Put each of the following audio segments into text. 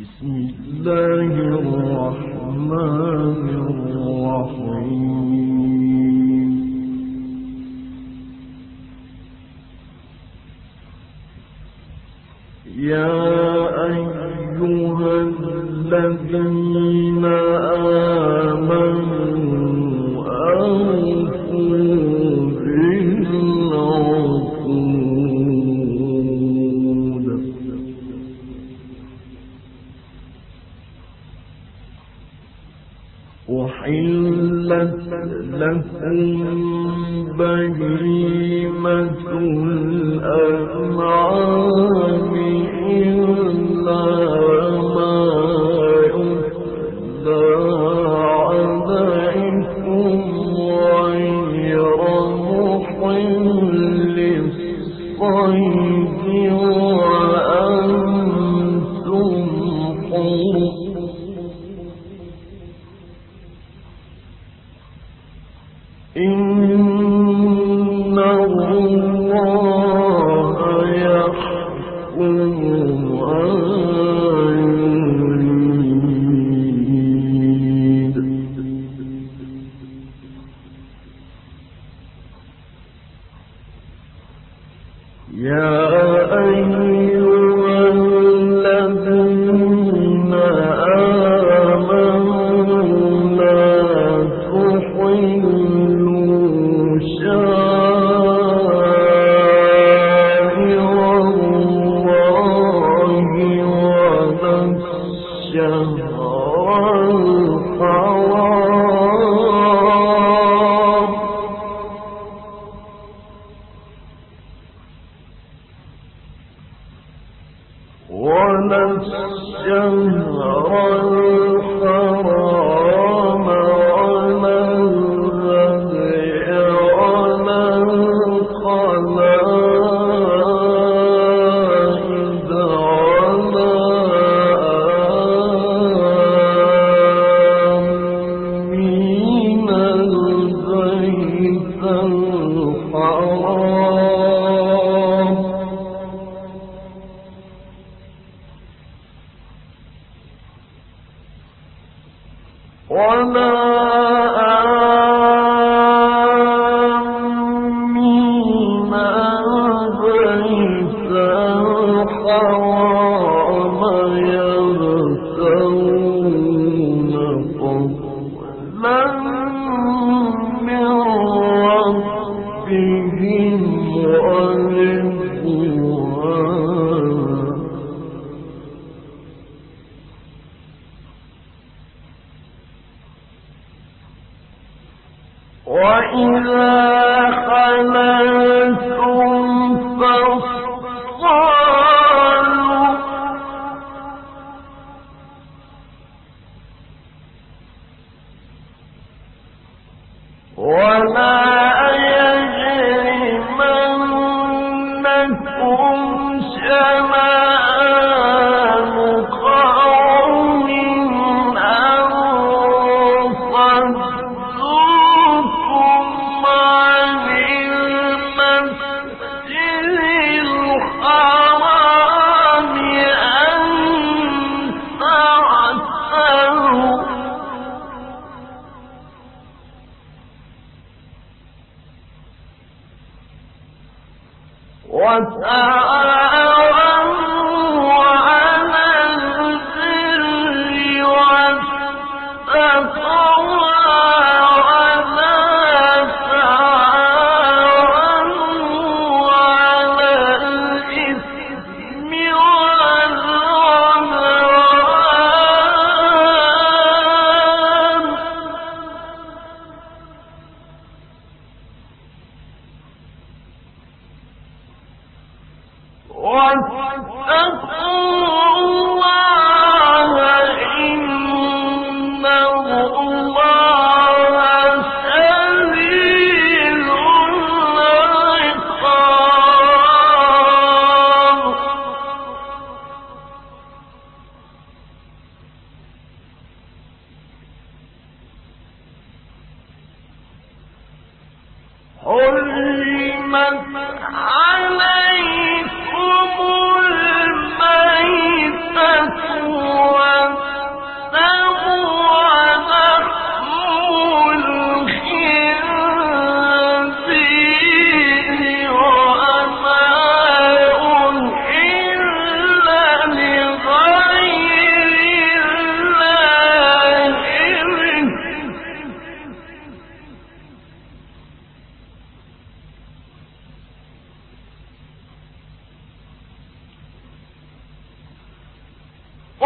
بسم الله الرحمن الرحيم. يا أيها الذين جريمة الأمعاد يا أيها وإذا خلت وسعى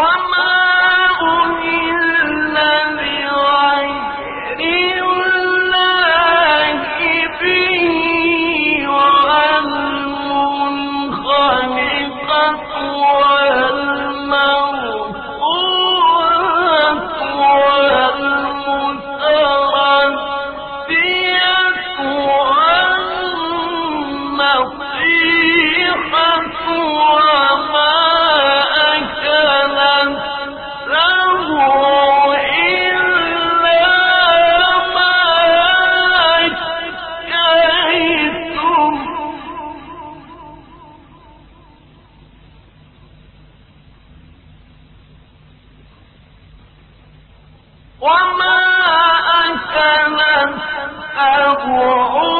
妈妈 وما أكلت أبعاد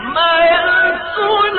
وما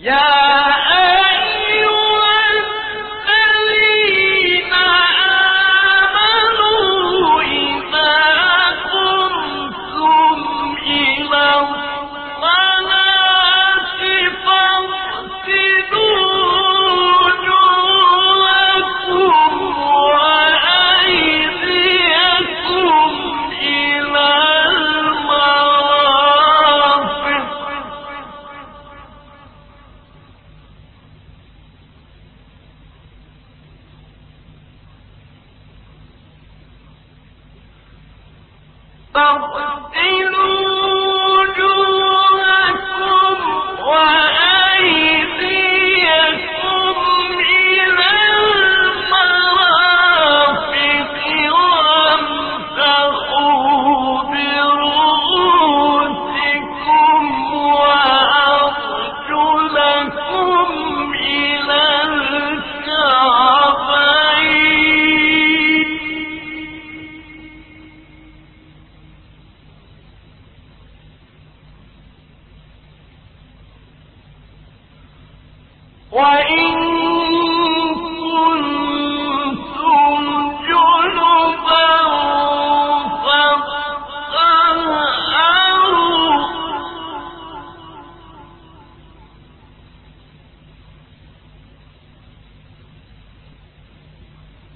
يا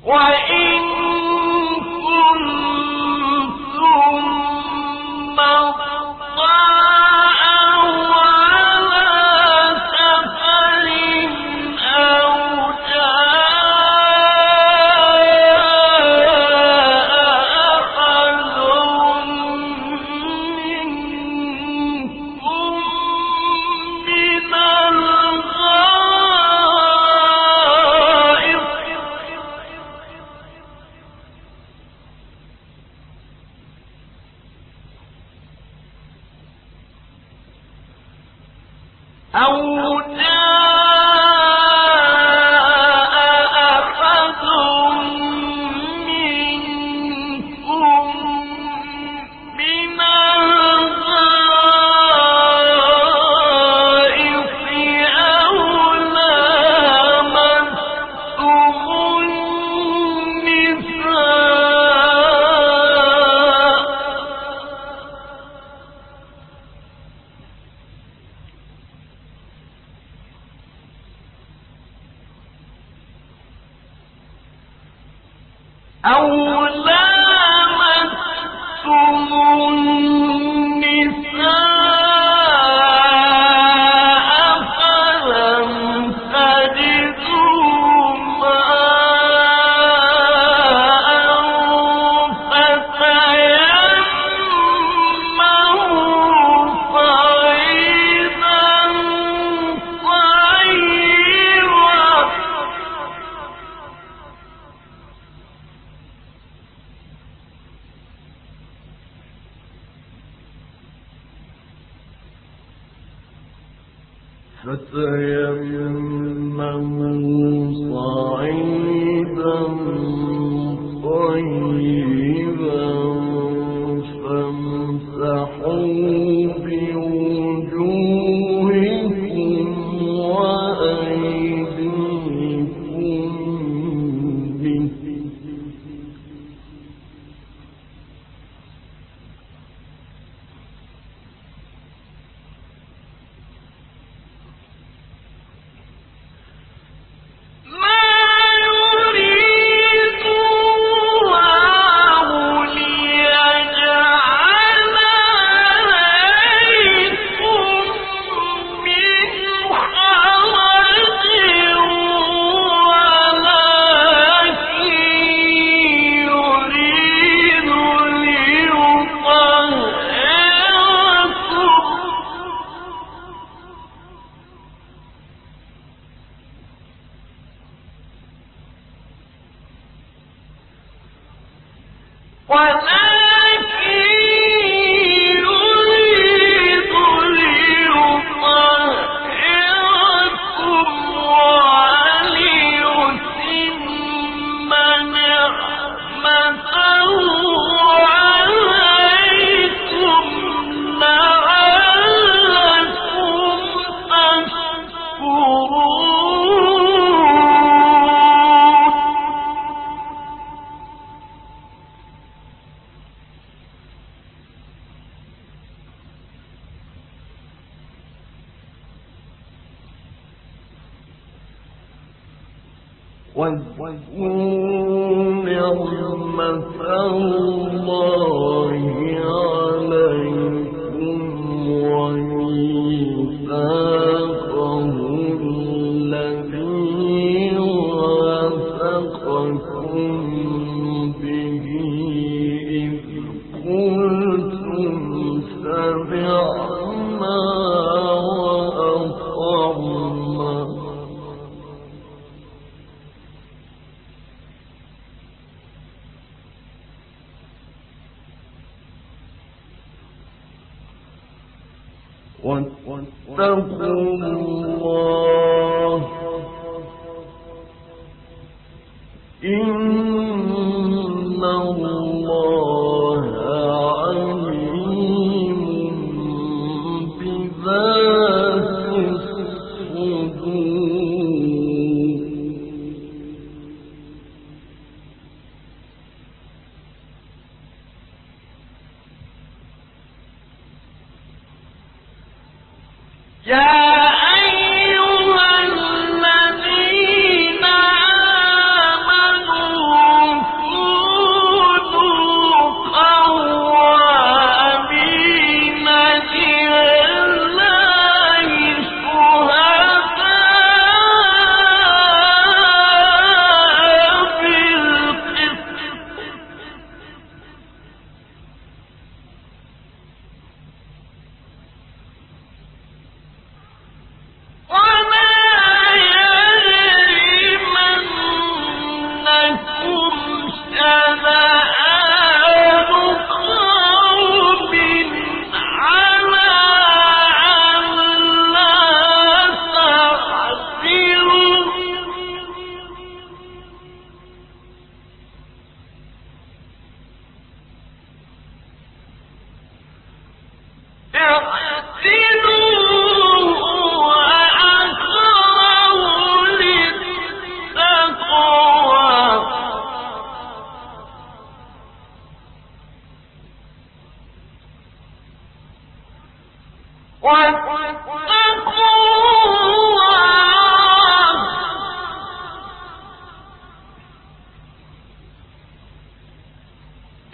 الصدور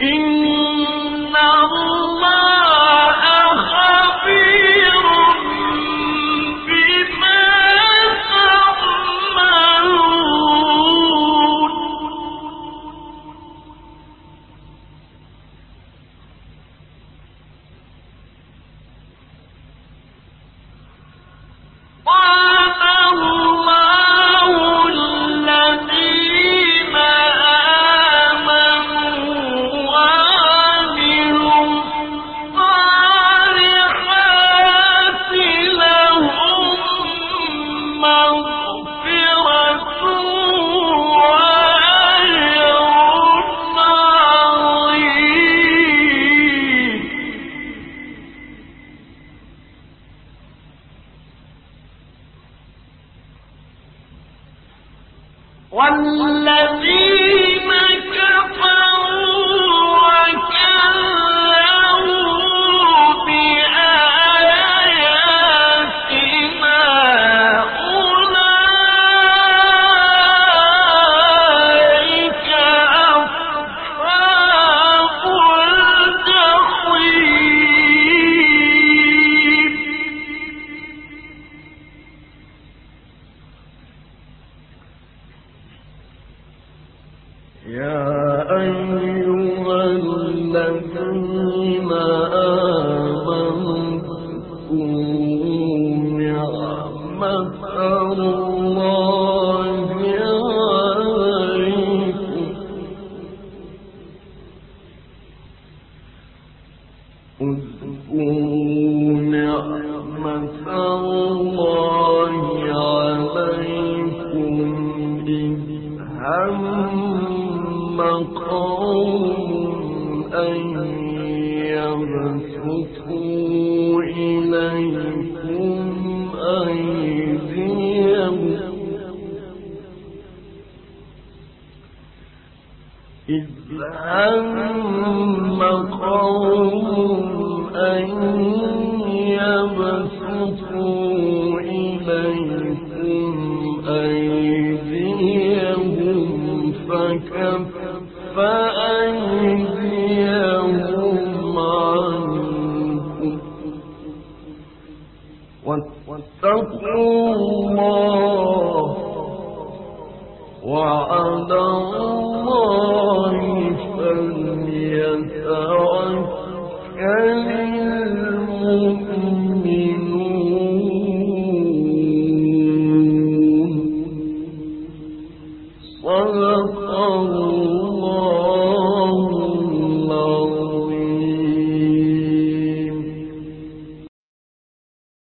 إن Amen. الله